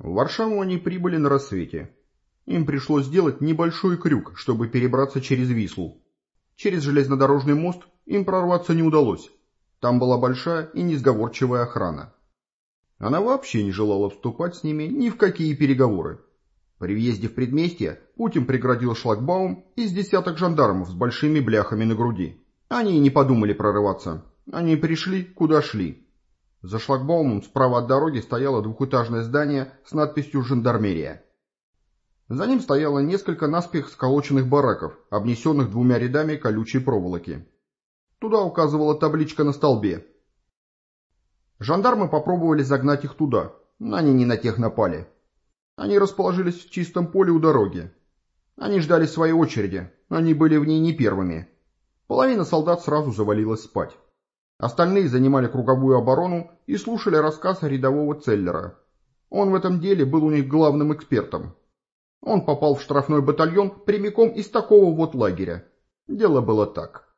В Варшаву они прибыли на рассвете. Им пришлось сделать небольшой крюк, чтобы перебраться через Вислу. Через железнодорожный мост им прорваться не удалось. Там была большая и несговорчивая охрана. Она вообще не желала вступать с ними ни в какие переговоры. При въезде в предместье путь им преградил шлагбаум из десяток жандармов с большими бляхами на груди. Они не подумали прорываться. Они пришли, куда шли. За шлагбаумом справа от дороги стояло двухэтажное здание с надписью «Жандармерия». За ним стояло несколько наспех сколоченных бараков, обнесенных двумя рядами колючей проволоки. Туда указывала табличка на столбе. Жандармы попробовали загнать их туда, но они не на тех напали. Они расположились в чистом поле у дороги. Они ждали своей очереди, они были в ней не первыми. Половина солдат сразу завалилась спать. Остальные занимали круговую оборону и слушали рассказ рядового Целлера. Он в этом деле был у них главным экспертом. Он попал в штрафной батальон прямиком из такого вот лагеря. Дело было так.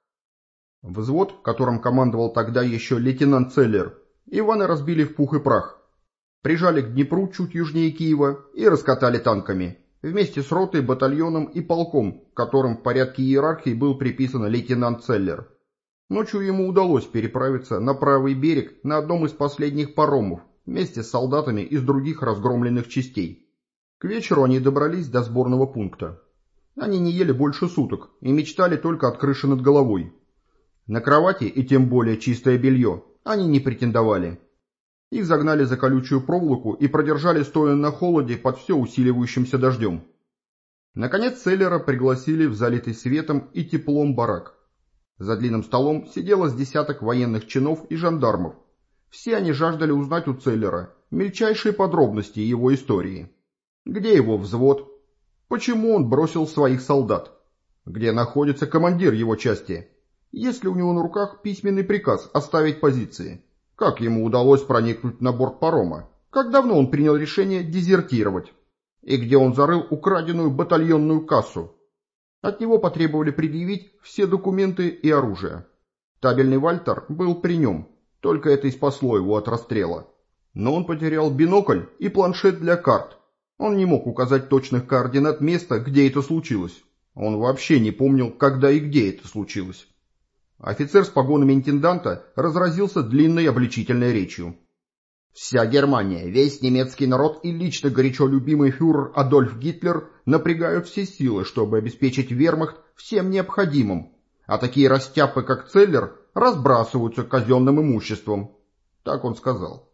Взвод, которым командовал тогда еще лейтенант Целлер, Ивана разбили в пух и прах. Прижали к Днепру чуть южнее Киева и раскатали танками, вместе с ротой, батальоном и полком, которым в порядке иерархии был приписан лейтенант Целлер. Ночью ему удалось переправиться на правый берег на одном из последних паромов вместе с солдатами из других разгромленных частей. К вечеру они добрались до сборного пункта. Они не ели больше суток и мечтали только от крыши над головой. На кровати и тем более чистое белье они не претендовали. Их загнали за колючую проволоку и продержали стоя на холоде под все усиливающимся дождем. Наконец Селлера пригласили в залитый светом и теплом барак. За длинным столом сидело с десяток военных чинов и жандармов. Все они жаждали узнать у Целлера мельчайшие подробности его истории. Где его взвод? Почему он бросил своих солдат? Где находится командир его части? Есть ли у него на руках письменный приказ оставить позиции? Как ему удалось проникнуть на борт парома? Как давно он принял решение дезертировать? И где он зарыл украденную батальонную кассу? От него потребовали предъявить все документы и оружие. Табельный Вальтер был при нем, только это и спасло его от расстрела. Но он потерял бинокль и планшет для карт. Он не мог указать точных координат места, где это случилось. Он вообще не помнил, когда и где это случилось. Офицер с погонами интенданта разразился длинной обличительной речью. Вся Германия, весь немецкий народ и лично горячо любимый фюрер Адольф Гитлер напрягают все силы, чтобы обеспечить вермахт всем необходимым, а такие растяпы, как Целлер, разбрасываются казенным имуществом. Так он сказал.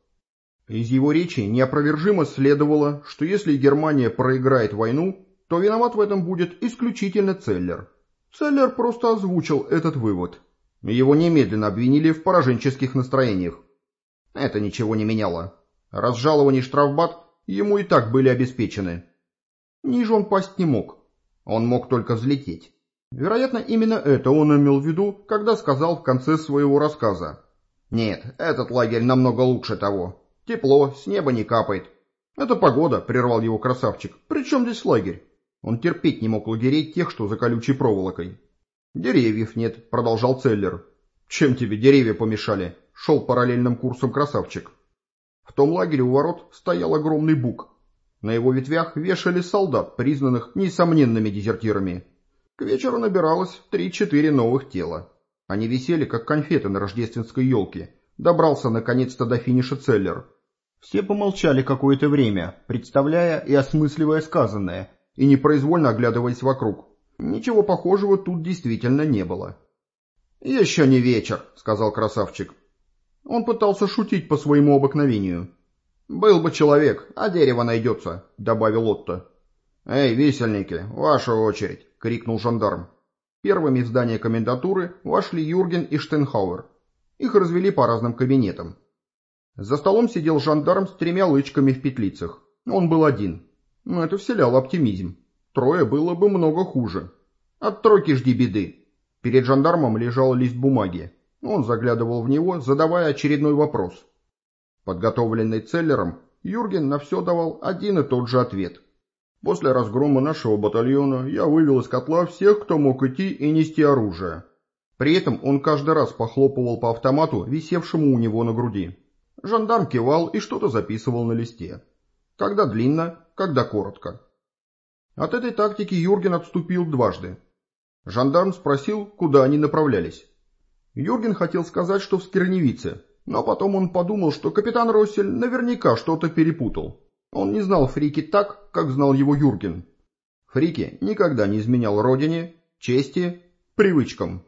Из его речи неопровержимо следовало, что если Германия проиграет войну, то виноват в этом будет исключительно Целлер. Целлер просто озвучил этот вывод. Его немедленно обвинили в пораженческих настроениях. Это ничего не меняло. Разжалование штрафбат ему и так были обеспечены. Ниже он пасть не мог. Он мог только взлететь. Вероятно, именно это он имел в виду, когда сказал в конце своего рассказа. «Нет, этот лагерь намного лучше того. Тепло, с неба не капает». «Это погода», — прервал его красавчик. «При чем здесь лагерь?» Он терпеть не мог лагерей тех, что за колючей проволокой. «Деревьев нет», — продолжал Целлер. «Чем тебе деревья помешали?» Шел параллельным курсом красавчик. В том лагере у ворот стоял огромный бук. На его ветвях вешали солдат, признанных несомненными дезертирами. К вечеру набиралось три-четыре новых тела. Они висели, как конфеты на рождественской елке. Добрался наконец-то до финиша Целлер. Все помолчали какое-то время, представляя и осмысливая сказанное, и непроизвольно оглядываясь вокруг. Ничего похожего тут действительно не было. «Еще не вечер», — сказал красавчик. Он пытался шутить по своему обыкновению. «Был бы человек, а дерево найдется», — добавил Отто. «Эй, висельники, ваша очередь!» — крикнул жандарм. Первыми в здание комендатуры вошли Юрген и Штенхауэр. Их развели по разным кабинетам. За столом сидел жандарм с тремя лычками в петлицах. Он был один. Но это вселяло оптимизм. Трое было бы много хуже. От тройки жди беды. Перед жандармом лежал лист бумаги. Он заглядывал в него, задавая очередной вопрос. Подготовленный Целлером, Юрген на все давал один и тот же ответ. После разгрома нашего батальона я вывел из котла всех, кто мог идти и нести оружие. При этом он каждый раз похлопывал по автомату, висевшему у него на груди. Жандарм кивал и что-то записывал на листе. Когда длинно, когда коротко. От этой тактики Юрген отступил дважды. Жандарм спросил, куда они направлялись. Юрген хотел сказать, что в Скирневице, но потом он подумал, что капитан Россель наверняка что-то перепутал. Он не знал Фрики так, как знал его Юрген. Фрики никогда не изменял родине, чести, привычкам.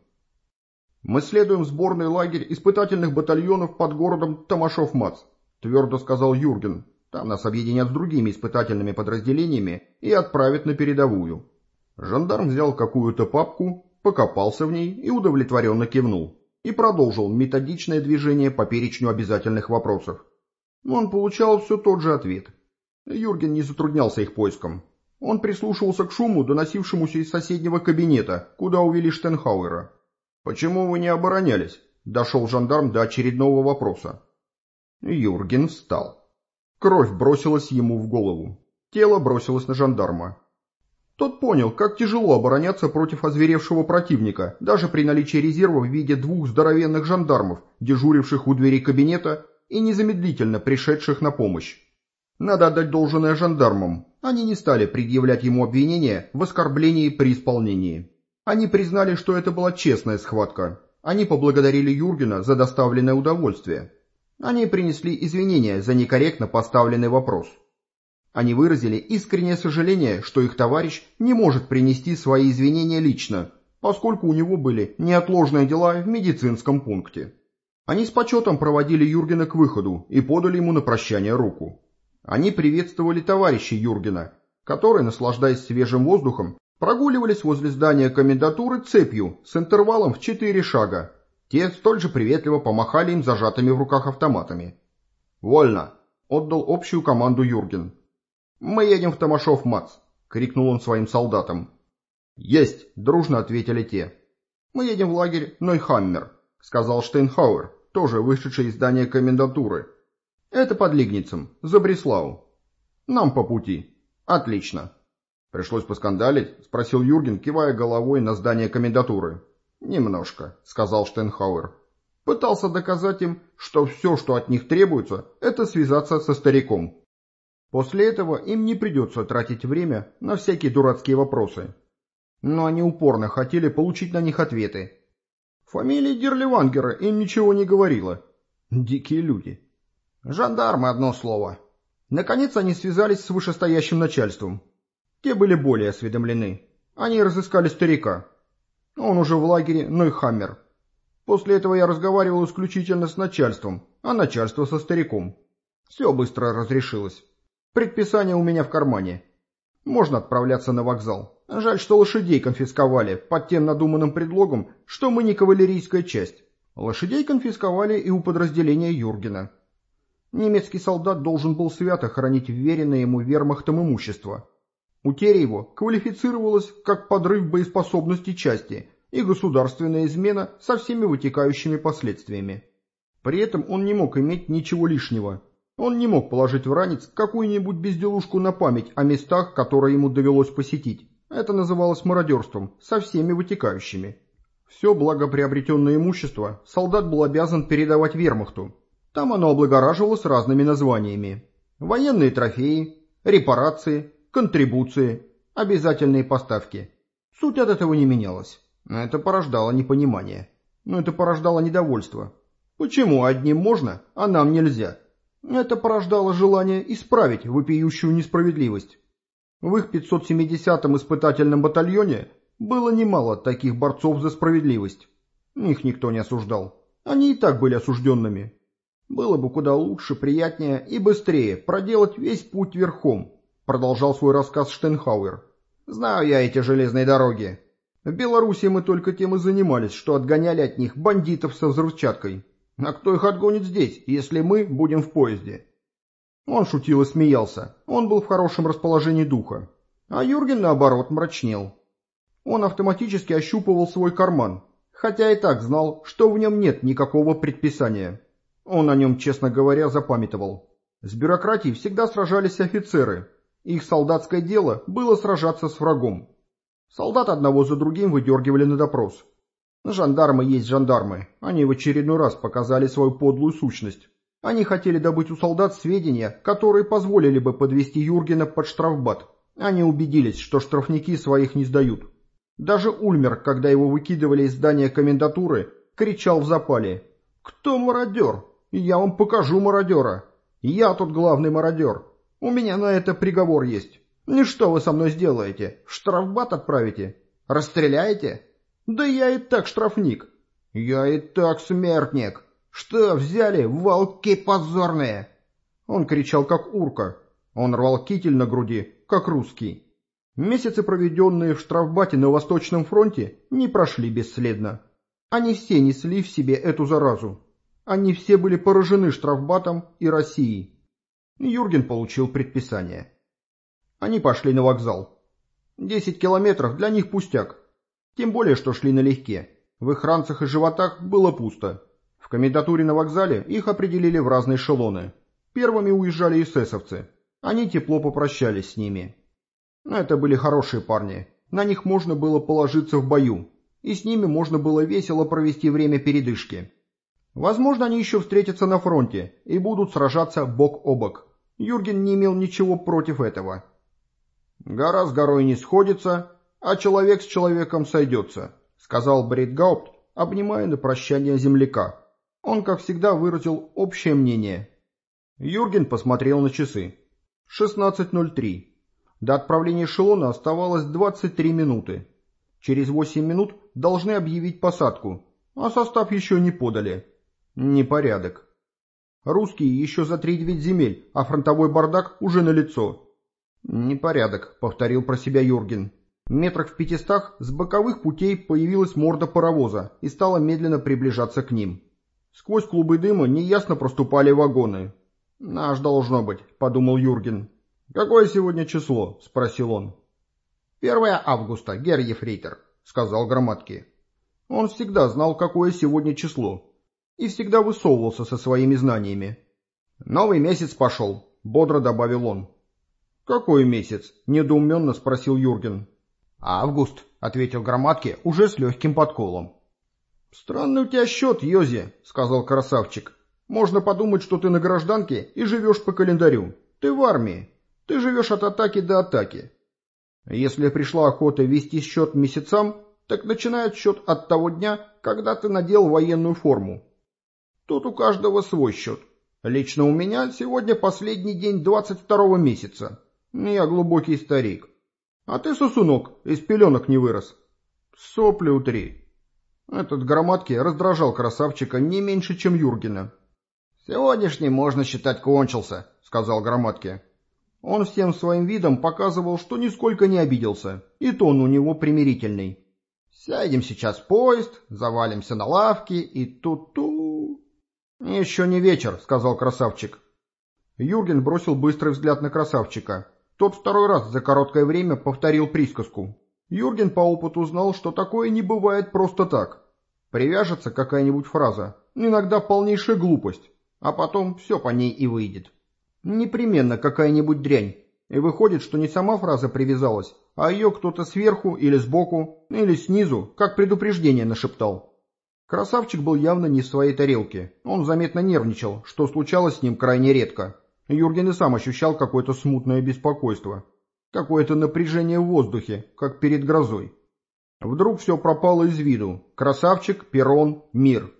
«Мы следуем в сборный лагерь испытательных батальонов под городом Тамашов-Мац», твердо сказал Юрген. «Там нас объединят с другими испытательными подразделениями и отправят на передовую». Жандарм взял какую-то папку, покопался в ней и удовлетворенно кивнул. И продолжил методичное движение по перечню обязательных вопросов. Он получал все тот же ответ. Юрген не затруднялся их поиском. Он прислушивался к шуму, доносившемуся из соседнего кабинета, куда увели Штенхауэра. «Почему вы не оборонялись?» – дошел жандарм до очередного вопроса. Юрген встал. Кровь бросилась ему в голову. Тело бросилось на жандарма. Тот понял, как тяжело обороняться против озверевшего противника, даже при наличии резерва в виде двух здоровенных жандармов, дежуривших у двери кабинета и незамедлительно пришедших на помощь. Надо отдать должное жандармам. Они не стали предъявлять ему обвинения в оскорблении при исполнении. Они признали, что это была честная схватка. Они поблагодарили Юргена за доставленное удовольствие. Они принесли извинения за некорректно поставленный вопрос. Они выразили искреннее сожаление, что их товарищ не может принести свои извинения лично, поскольку у него были неотложные дела в медицинском пункте. Они с почетом проводили Юргена к выходу и подали ему на прощание руку. Они приветствовали товарища Юргена, которые, наслаждаясь свежим воздухом, прогуливались возле здания комендатуры цепью с интервалом в четыре шага. Те столь же приветливо помахали им зажатыми в руках автоматами. «Вольно!» — отдал общую команду Юрген. «Мы едем в Томашов, Мац!» — крикнул он своим солдатам. «Есть!» — дружно ответили те. «Мы едем в лагерь Нойхаммер», — сказал Штейнхауэр, тоже вышедший из здания комендатуры. «Это под Лигницем, за Бреслау. Нам по пути. Отлично!» «Пришлось поскандалить?» — спросил Юрген, кивая головой на здание комендатуры. «Немножко», — сказал Штенхауэр. Пытался доказать им, что все, что от них требуется, это связаться со стариком. После этого им не придется тратить время на всякие дурацкие вопросы. Но они упорно хотели получить на них ответы. Фамилия Дерливангера им ничего не говорила. Дикие люди. Жандармы, одно слово. Наконец они связались с вышестоящим начальством. Те были более осведомлены. Они разыскали старика. Он уже в лагере Нойхаммер. После этого я разговаривал исключительно с начальством, а начальство со стариком. Все быстро разрешилось. Предписание у меня в кармане. Можно отправляться на вокзал. Жаль, что лошадей конфисковали под тем надуманным предлогом, что мы не кавалерийская часть. Лошадей конфисковали и у подразделения Юргена. Немецкий солдат должен был свято хранить вверенное ему вермахтом имущество. Утеря его квалифицировалась как подрыв боеспособности части и государственная измена со всеми вытекающими последствиями. При этом он не мог иметь ничего лишнего. Он не мог положить в ранец какую-нибудь безделушку на память о местах, которые ему довелось посетить. Это называлось мародерством, со всеми вытекающими. Все благоприобретенное имущество солдат был обязан передавать вермахту. Там оно облагораживалось разными названиями. Военные трофеи, репарации, контрибуции, обязательные поставки. Суть от этого не менялась. Это порождало непонимание. Но это порождало недовольство. Почему одним можно, а нам нельзя? Это порождало желание исправить вопиющую несправедливость. В их 570-м испытательном батальоне было немало таких борцов за справедливость. Их никто не осуждал. Они и так были осужденными. Было бы куда лучше, приятнее и быстрее проделать весь путь верхом, продолжал свой рассказ Штенхауэр. «Знаю я эти железные дороги. В Беларуси мы только тем и занимались, что отгоняли от них бандитов со взрывчаткой. А кто их отгонит здесь, если мы будем в поезде?» Он шутил и смеялся. Он был в хорошем расположении духа. А Юрген, наоборот, мрачнел. Он автоматически ощупывал свой карман, хотя и так знал, что в нем нет никакого предписания. Он о нем, честно говоря, запамятовал. С бюрократией всегда сражались офицеры, их солдатское дело было сражаться с врагом. Солдат одного за другим выдергивали на допрос. Жандармы есть жандармы, они в очередной раз показали свою подлую сущность. Они хотели добыть у солдат сведения, которые позволили бы подвести Юргена под штрафбат. Они убедились, что штрафники своих не сдают. Даже Ульмер, когда его выкидывали из здания комендатуры, кричал в запале «Кто мародер? Я вам покажу мародера! Я тут главный мародер! У меня на это приговор есть! Ну что вы со мной сделаете? Штрафбат отправите? Расстреляете? Да я и так штрафник! Я и так смертник! Что взяли, волки позорные?» Он кричал, как урка. Он рвал китель на груди, как русский. Месяцы, проведенные в штрафбате на Восточном фронте, не прошли бесследно. Они все несли в себе эту заразу. Они все были поражены штрафбатом и Россией. Юрген получил предписание. Они пошли на вокзал. Десять километров для них пустяк. Тем более, что шли налегке. В их ранцах и животах было пусто. В комендатуре на вокзале их определили в разные эшелоны. Первыми уезжали эсэсовцы. Они тепло попрощались с ними. Это были хорошие парни. На них можно было положиться в бою и с ними можно было весело провести время передышки. Возможно, они еще встретятся на фронте и будут сражаться бок о бок. Юрген не имел ничего против этого. «Гора с горой не сходится, а человек с человеком сойдется», сказал Бритгаупт, обнимая на прощание земляка. Он, как всегда, выразил общее мнение. Юрген посмотрел на часы. 16.03. До отправления эшелона оставалось 23 минуты. Через 8 минут должны объявить посадку, а состав еще не подали. Непорядок. Русские еще за три девять земель, а фронтовой бардак уже налицо. Непорядок, повторил про себя Юрген. Метрах в пятистах с боковых путей появилась морда паровоза и стала медленно приближаться к ним. Сквозь клубы дыма неясно проступали вагоны. «Наш должно быть», — подумал Юрген. «Какое сегодня число?» — спросил он. «Первое августа, Герр Ефрейтор», — сказал Громадки. Он всегда знал, какое сегодня число, и всегда высовывался со своими знаниями. «Новый месяц пошел», — бодро добавил он. «Какой месяц?» — недоуменно спросил Юрген. «Август», — ответил Громадки уже с легким подколом. «Странный у тебя счет, Йози», — сказал красавчик. «Можно подумать, что ты на гражданке и живешь по календарю. Ты в армии. Ты живешь от атаки до атаки. Если пришла охота вести счет месяцам, так начинают счет от того дня, когда ты надел военную форму. Тут у каждого свой счет. Лично у меня сегодня последний день 22 месяца. Я глубокий старик. А ты, сосунок, из пеленок не вырос. Сопли утри. Этот громадки раздражал красавчика не меньше, чем Юргена. «Сегодняшний, можно считать, кончился», — сказал громадки. Он всем своим видом показывал, что нисколько не обиделся, и тон у него примирительный. «Сядем сейчас в поезд, завалимся на лавки и ту-ту...» «Еще не вечер», — сказал красавчик. Юрген бросил быстрый взгляд на красавчика. Тот второй раз за короткое время повторил присказку. Юрген по опыту знал, что такое не бывает просто так. Привяжется какая-нибудь фраза, иногда полнейшая глупость, а потом все по ней и выйдет. Непременно какая-нибудь дрянь. И выходит, что не сама фраза привязалась, а ее кто-то сверху или сбоку, или снизу, как предупреждение нашептал. Красавчик был явно не в своей тарелке. Он заметно нервничал, что случалось с ним крайне редко. Юрген и сам ощущал какое-то смутное беспокойство. Какое-то напряжение в воздухе, как перед грозой. Вдруг все пропало из виду. Красавчик, перрон, мир.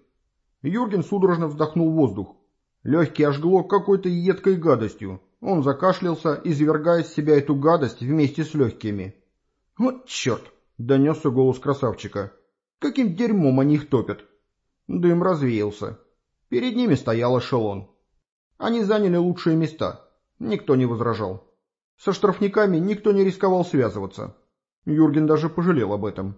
Юрген судорожно вздохнул воздух. Легкий ожгло какой-то едкой гадостью. Он закашлялся, извергая из себя эту гадость вместе с легкими. «Вот черт!» — донесся голос красавчика. «Каким дерьмом они их топят?» Дым развеялся. Перед ними стоял эшелон. Они заняли лучшие места. Никто не возражал. Со штрафниками никто не рисковал связываться. Юрген даже пожалел об этом.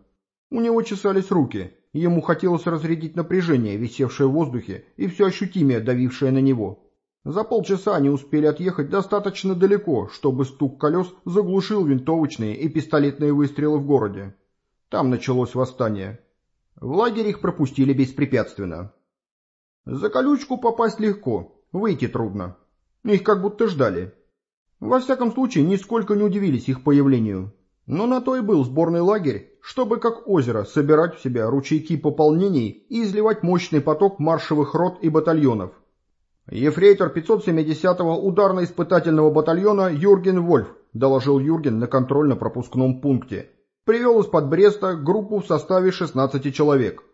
У него чесались руки, ему хотелось разрядить напряжение, висевшее в воздухе, и все ощутимее давившее на него. За полчаса они успели отъехать достаточно далеко, чтобы стук колес заглушил винтовочные и пистолетные выстрелы в городе. Там началось восстание. В лагерь их пропустили беспрепятственно. За колючку попасть легко, выйти трудно. Их как будто ждали. Во всяком случае, нисколько не удивились их появлению. Но на то и был сборный лагерь, чтобы как озеро собирать в себя ручейки пополнений и изливать мощный поток маршевых рот и батальонов. «Ефрейтор 570-го ударно-испытательного батальона Юрген Вольф», доложил Юрген на контрольно-пропускном пункте. «Привел из-под Бреста группу в составе 16 человек».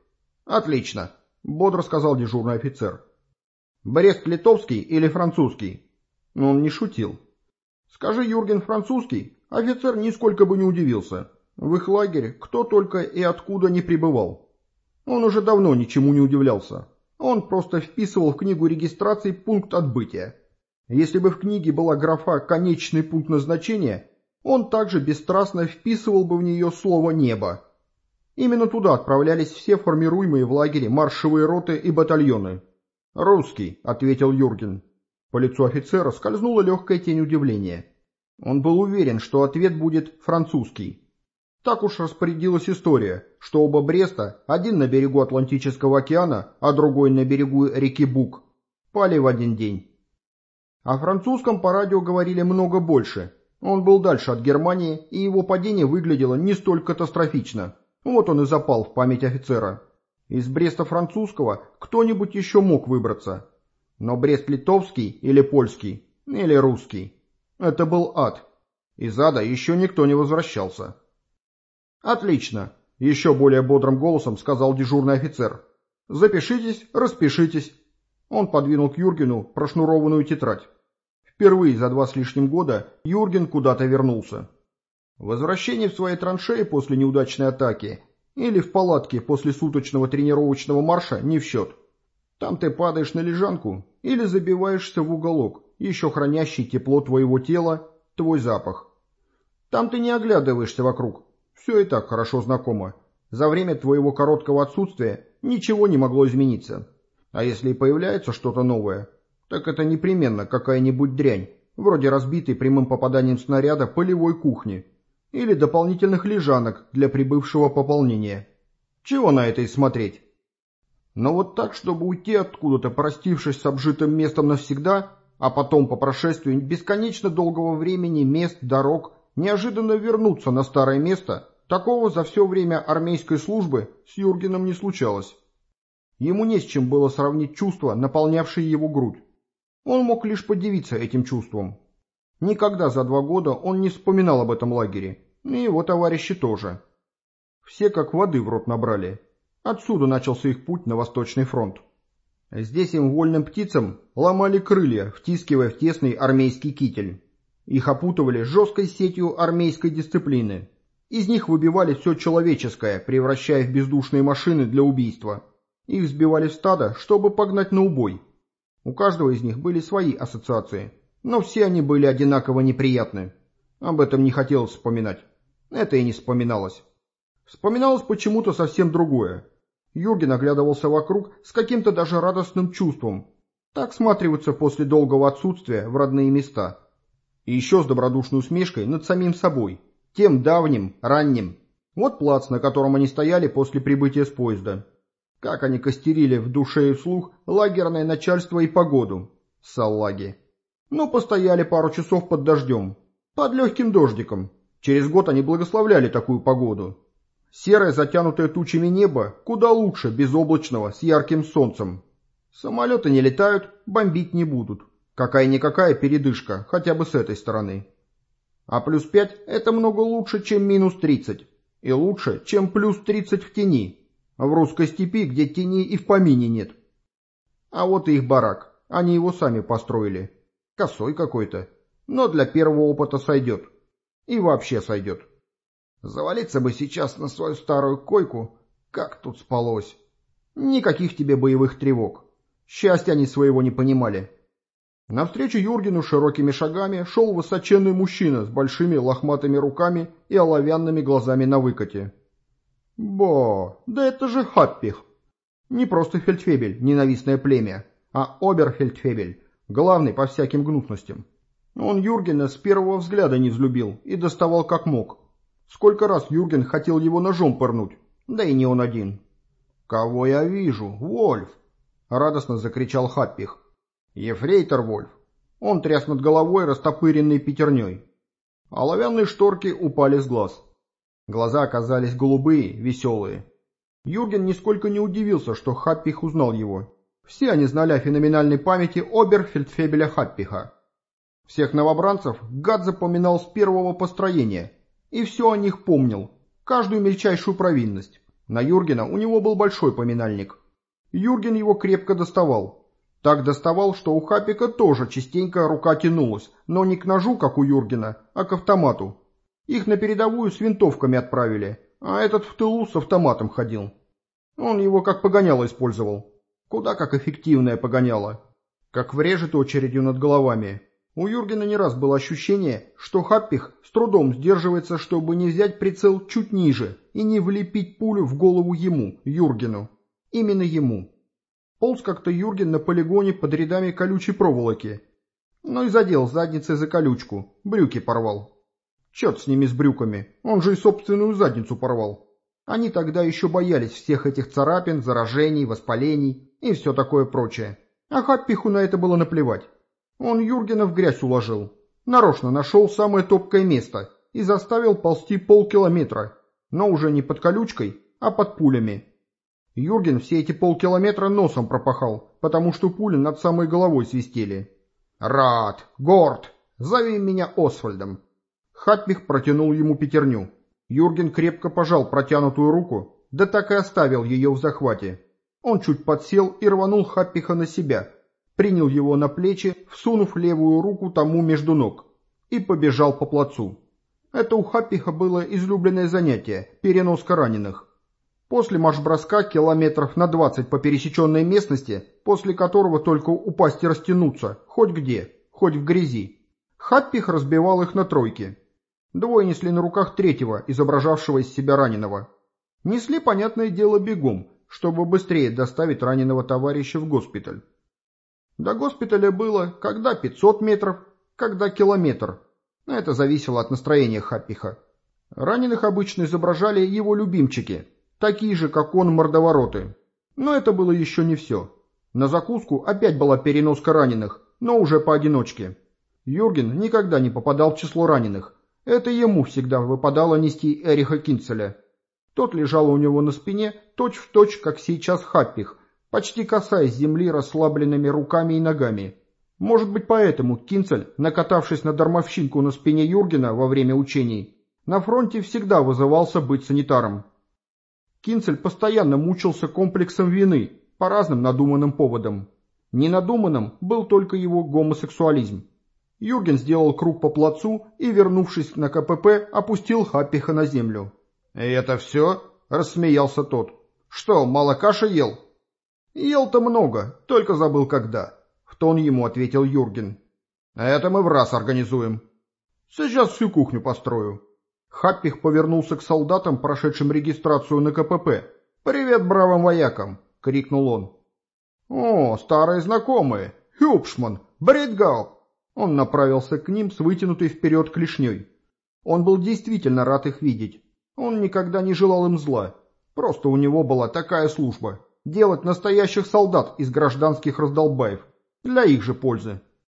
«Отлично», — бодро сказал дежурный офицер. «Брест литовский или французский?» Он не шутил. «Скажи, Юрген, французский?» Офицер нисколько бы не удивился. В их лагере кто только и откуда не пребывал. Он уже давно ничему не удивлялся. Он просто вписывал в книгу регистрации пункт отбытия. Если бы в книге была графа «конечный пункт назначения», он также бесстрастно вписывал бы в нее слово «небо». Именно туда отправлялись все формируемые в лагере маршевые роты и батальоны. «Русский», — ответил Юрген. По лицу офицера скользнула легкая тень удивления. Он был уверен, что ответ будет французский. Так уж распорядилась история, что оба Бреста, один на берегу Атлантического океана, а другой на берегу реки Бук, пали в один день. О французском по радио говорили много больше. Он был дальше от Германии, и его падение выглядело не столь катастрофично. Вот он и запал в память офицера. Из Бреста французского кто-нибудь еще мог выбраться. Но Брест-литовский или польский, или русский. Это был ад. Из ада еще никто не возвращался. «Отлично!» — еще более бодрым голосом сказал дежурный офицер. «Запишитесь, распишитесь». Он подвинул к Юргену прошнурованную тетрадь. Впервые за два с лишним года Юрген куда-то вернулся. Возвращение в свои траншеи после неудачной атаки или в палатке после суточного тренировочного марша не в счет. Там ты падаешь на лежанку или забиваешься в уголок, еще хранящий тепло твоего тела, твой запах. Там ты не оглядываешься вокруг, все и так хорошо знакомо. За время твоего короткого отсутствия ничего не могло измениться. А если и появляется что-то новое, так это непременно какая-нибудь дрянь, вроде разбитой прямым попаданием снаряда полевой кухни или дополнительных лежанок для прибывшего пополнения. Чего на это и смотреть? Но вот так, чтобы уйти откуда-то, простившись с обжитым местом навсегда, а потом по прошествию бесконечно долгого времени, мест, дорог, неожиданно вернуться на старое место, такого за все время армейской службы с Юргеном не случалось. Ему не с чем было сравнить чувства, наполнявшие его грудь. Он мог лишь подивиться этим чувством. Никогда за два года он не вспоминал об этом лагере, и его товарищи тоже. Все как воды в рот набрали. Отсюда начался их путь на Восточный фронт. Здесь им вольным птицам ломали крылья, втискивая в тесный армейский китель. Их опутывали жесткой сетью армейской дисциплины. Из них выбивали все человеческое, превращая в бездушные машины для убийства. Их сбивали в стадо, чтобы погнать на убой. У каждого из них были свои ассоциации, но все они были одинаково неприятны. Об этом не хотелось вспоминать. Это и не вспоминалось. Вспоминалось почему-то совсем другое. Юрген оглядывался вокруг с каким-то даже радостным чувством. Так сматриваться после долгого отсутствия в родные места. И еще с добродушной усмешкой над самим собой. Тем давним, ранним. Вот плац, на котором они стояли после прибытия с поезда. Как они костерили в душе и вслух лагерное начальство и погоду. Салаги. Ну, постояли пару часов под дождем. Под легким дождиком. Через год они благословляли такую погоду. Серое, затянутое тучами небо, куда лучше безоблачного, с ярким солнцем. Самолеты не летают, бомбить не будут. Какая-никакая передышка, хотя бы с этой стороны. А плюс 5 – это много лучше, чем минус 30. И лучше, чем плюс 30 в тени. В русской степи, где тени и в помине нет. А вот и их барак. Они его сами построили. Косой какой-то. Но для первого опыта сойдет. И вообще сойдет. Завалиться бы сейчас на свою старую койку, как тут спалось. Никаких тебе боевых тревог. Счастья они своего не понимали. Навстречу Юргену широкими шагами шел высоченный мужчина с большими лохматыми руками и оловянными глазами на выкате. Бо, да это же Хаппих. Не просто фельдфебель, ненавистное племя, а оберфельдфебель, главный по всяким гнусностям. Он Юргена с первого взгляда не взлюбил и доставал как мог. Сколько раз Юрген хотел его ножом пырнуть, да и не он один. «Кого я вижу? Вольф!» — радостно закричал Хаппих. «Ефрейтор Вольф!» Он тряс над головой растопыренной пятерней. Оловянные шторки упали с глаз. Глаза оказались голубые, веселые. Юрген нисколько не удивился, что Хаппих узнал его. Все они знали о феноменальной памяти оберфельдфебеля Хаппиха. Всех новобранцев гад запоминал с первого построения, и все о них помнил, каждую мельчайшую провинность. На Юргена у него был большой поминальник. Юрген его крепко доставал. Так доставал, что у Хапика тоже частенько рука тянулась, но не к ножу, как у Юргена, а к автомату. Их на передовую с винтовками отправили, а этот в тылу с автоматом ходил. Он его как погоняло использовал. Куда как эффективное погоняло. Как врежет очередью над головами. У Юргена не раз было ощущение, что Хаппих с трудом сдерживается, чтобы не взять прицел чуть ниже и не влепить пулю в голову ему, Юргену. Именно ему. Полз как-то Юрген на полигоне под рядами колючей проволоки. Но и задел задницей за колючку, брюки порвал. Черт с ними с брюками, он же и собственную задницу порвал. Они тогда еще боялись всех этих царапин, заражений, воспалений и все такое прочее. А Хаппиху на это было наплевать. Он Юргена в грязь уложил. Нарочно нашел самое топкое место и заставил ползти полкилометра, но уже не под колючкой, а под пулями. Юрген все эти полкилометра носом пропахал, потому что пули над самой головой свистели. «Рад! Горд! Зови меня Освальдом!» Хатпих протянул ему пятерню. Юрген крепко пожал протянутую руку, да так и оставил ее в захвате. Он чуть подсел и рванул Хаппиха на себя, принял его на плечи, всунув левую руку тому между ног, и побежал по плацу. Это у Хаппиха было излюбленное занятие – переноска раненых. После марш-броска километров на 20 по пересеченной местности, после которого только упасть и растянуться, хоть где, хоть в грязи. Хаппих разбивал их на тройки. Двое несли на руках третьего, изображавшего из себя раненого. Несли, понятное дело, бегом, чтобы быстрее доставить раненого товарища в госпиталь. До госпиталя было когда 500 метров, когда километр. Это зависело от настроения Хаппиха. Раненых обычно изображали его любимчики, такие же, как он, мордовороты. Но это было еще не все. На закуску опять была переноска раненых, но уже поодиночке. Юрген никогда не попадал в число раненых. Это ему всегда выпадало нести Эриха Кинцеля. Тот лежал у него на спине, точь-в-точь, точь, как сейчас Хаппих, почти касаясь земли расслабленными руками и ногами. Может быть поэтому Кинцель, накатавшись на дармовщинку на спине Юргена во время учений, на фронте всегда вызывался быть санитаром. Кинцель постоянно мучился комплексом вины по разным надуманным поводам. Ненадуманным был только его гомосексуализм. Юрген сделал круг по плацу и, вернувшись на КПП, опустил Хаппиха на землю. «И это все?» — рассмеялся тот. «Что, мало каши ел?» «Ел-то много, только забыл когда», — в тон ему ответил Юрген. «Это мы в раз организуем. Сейчас всю кухню построю». Хаппих повернулся к солдатам, прошедшим регистрацию на КПП. «Привет бравым воякам!» — крикнул он. «О, старые знакомые! Хюпшман! Бритгау!» Он направился к ним с вытянутой вперед клешней. Он был действительно рад их видеть. Он никогда не желал им зла. Просто у него была такая служба — делать настоящих солдат из гражданских раздолбаев. Для их же пользы.